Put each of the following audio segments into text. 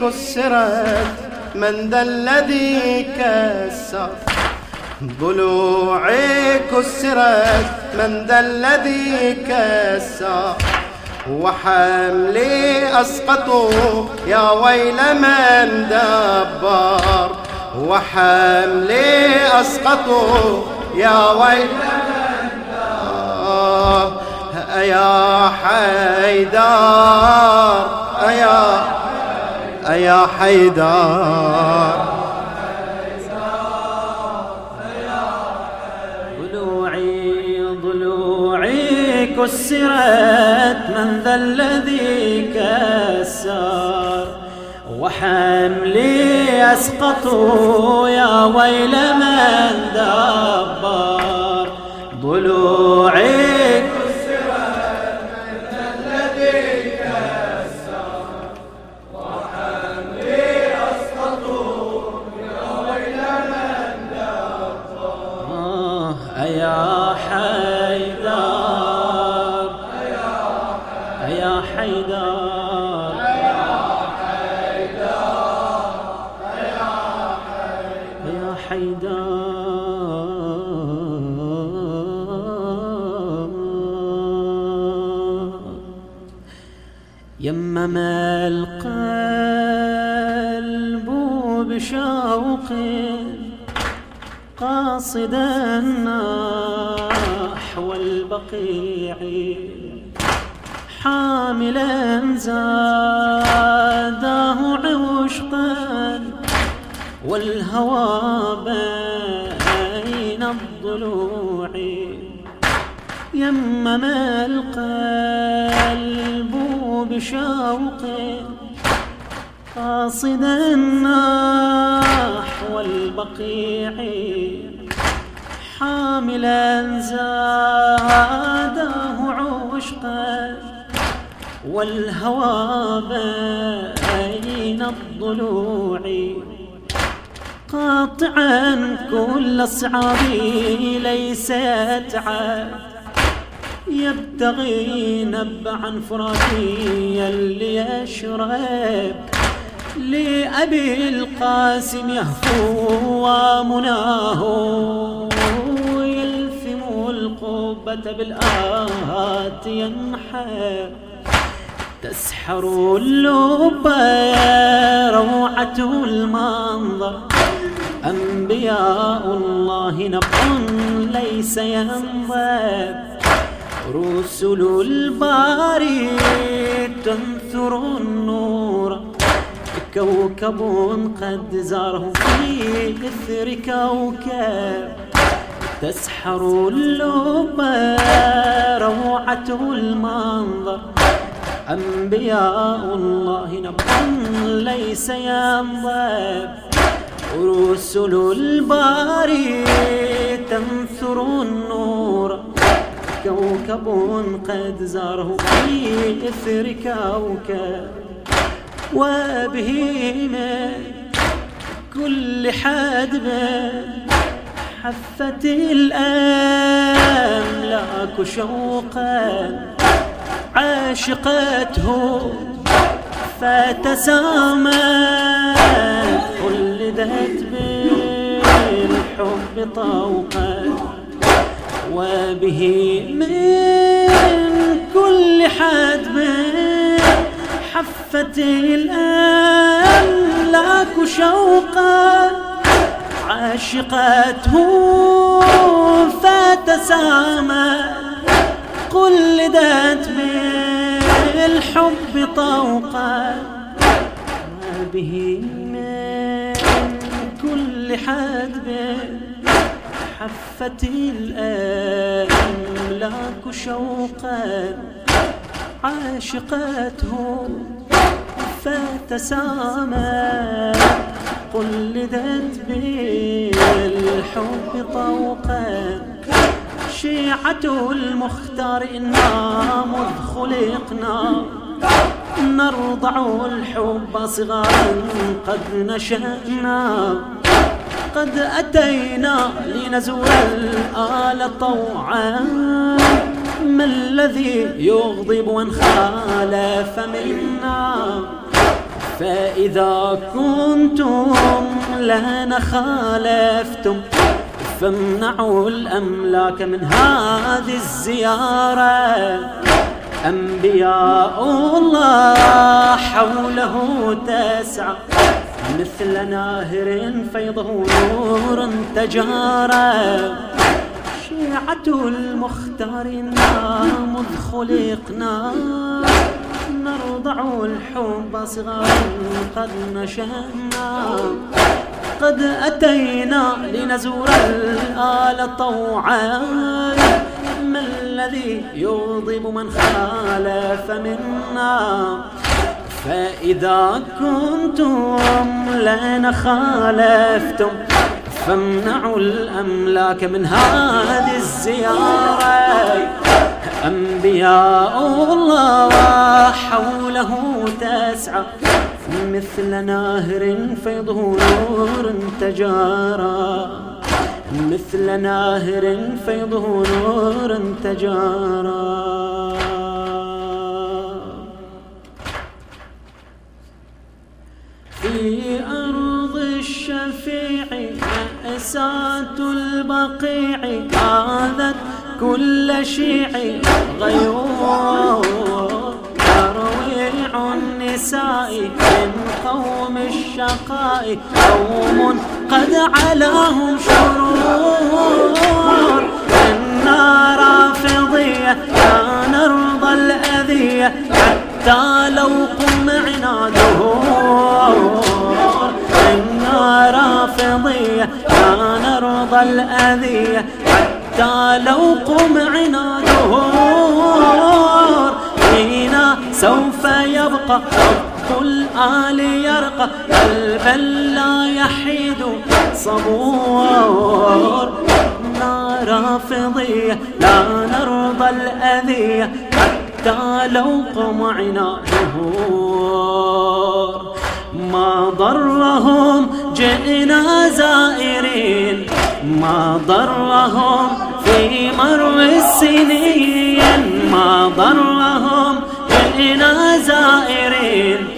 كسرت من ذا الذي كسر. ضلوعي كسرت من ذا الذي كسر. وحملي أسقطوا يا ويل من دبر. وحملي أسقطوا يا ويل من حيدر يا يا حيدر. ضلوعي ضلوعي كسرت من ذا الذي كسر. وحملي أسقطوا يا ويل من دبر. ضلوعي يمم القلب بشوق قاصدا نحو البقيع حاملا زاده والهوى بين الضلوع. يمم القلب بشوق قاصدا نحو البقيع حاملا زاده عشقا والهوى بين الضلوع. قاطعا كل صعابي ليس يتعب يبتغي نبعا فراتيا ليشرب لأبي القاسم يهفو ومناه. يلثم القبة بالآهات ينحر تسحر اللب روعة المنظر. أنبياء الله نبع ليس ينظر رسل الباري تنثر النور. كوكب قد زاره في إثر كوكب. تسحر اللب روعة المنظر. أنبياء الله نبع ليس ينظر رسل الباري تنثر النور. كوكب قد زاره في إثر كوكب. وبه من كل حدب حفت الأملاك شوقا. عاشقته فتسامت قلدت بالحب طوقا وبه من كل حدب حفت الأملاك شوقا. عاشقته فتسامى قلدت بالحب طوقا. وبه كل حدب حفت الأملاك شوقا عاشقته فتسامى قلدت بالحب طوقا. شيعة المختار إنا مذ خلقنا. نرضع الحب صغارا قد نشأنا. قد أتينا لنزور الآل طوعا. ما الذي يغضب وان خالف منا؟ فإذا كنتم لنا خالفتم فامنعوا الأملاك من هذه الزيارة. أنبياء الله حوله تسعى مثل ناهر فيضه نور تجارى. شيعة المختار مذ خلقنا. نرضع الحب صغارا قد نشأنا. قد أتينا لنزور الآل طوعا. الذي يغضب من خالف منا. فإذا كنتم لنا خالفتم فامنعوا الأملاك من هذه الزيارة. أنبياء الله حوله تسعى مثل ناهر فيضه نور تجارى مثل ناهر فيضه نور تجارى. في أرض الشفيع مأساة البقيع آذت كل شيع غيور ترويع النساء من قوم الشقاء قوم قد علاهم شرور إنا رافضية لا نرضى الأذية حتى لو قم عناده إنا رافضية لا نرضى الأذية حتى لو قم عناده فينا سوف يبقى الآل يرقى قلبا لا يحيد صبور. رافضية لا نرضى الأذية حتى لو قمعنا ظهور ما ضرهم جئنا زائرين ما ضرهم في مر السنين. ما ضرهم جئنا زائرين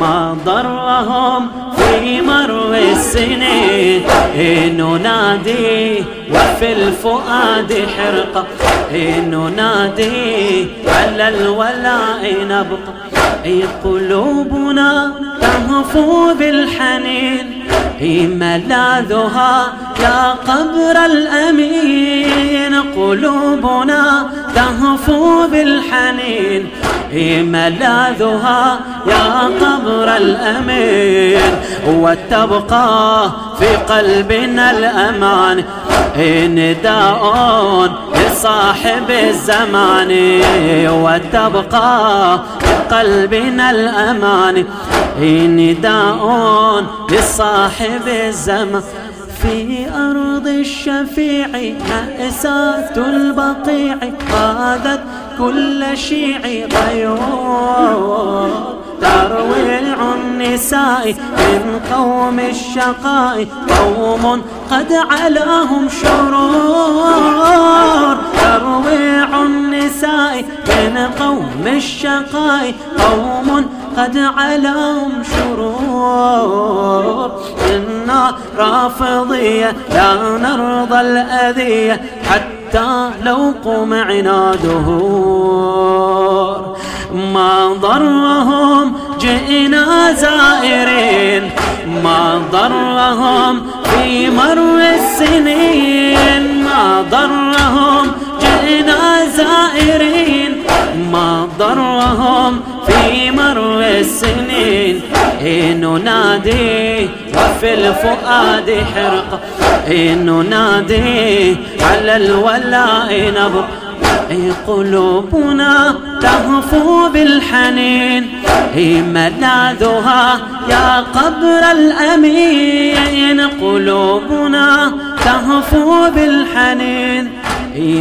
ما ضرهم في مر السنين ننادي وفي الفؤاد حرقة ننادي على الولاء نبقى قلوبنا تهفو بالحنين ملاذها يا قبر الأمين. قلوبنا تهفو بالحنين ملاذها يا قبر الأمين. وتبقى في قلبنا الأمان. نداء لصاحب الزمان وتبقى في قلبنا الأمان. نداء لصاحب الزمان. في أرض الشفيع مأساة البقيع قادت كل شيع غيور ترويع النساء من قوم الشقاء قوم قد علاهم شرور ترويع النساء من قوم الشقاء قوم قد علاهم شرور إنا رافضية لا نرضى الأذية حتى لو قمعنا دهور. ما ضرهم جئنا زائرين ما ضرهم في مر السنين. ما ضرهم جئنا زائرين. ما ضرهم في مر السنين. ننادي وفي الفؤاد حرقة ننادي على الولاء نبقى قلوبنا تهفو بالحنين ملاذها يا قبر الأمين قلوبنا تهفو بالحنين.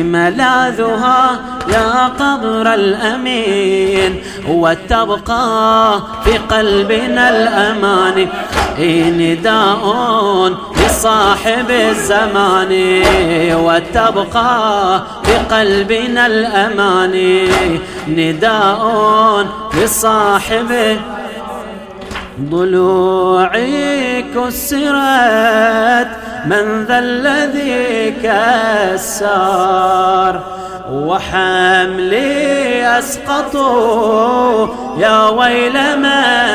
ملاذها يا قبر الأمين وتبقى في قلبنا الأمان. نداء لصاحب الزمان وتبقى في قلبنا الأمان. نداء لصاحب ضلوعي كسرت من ذا الذي كسر وحملي أسقطوا يا ويل من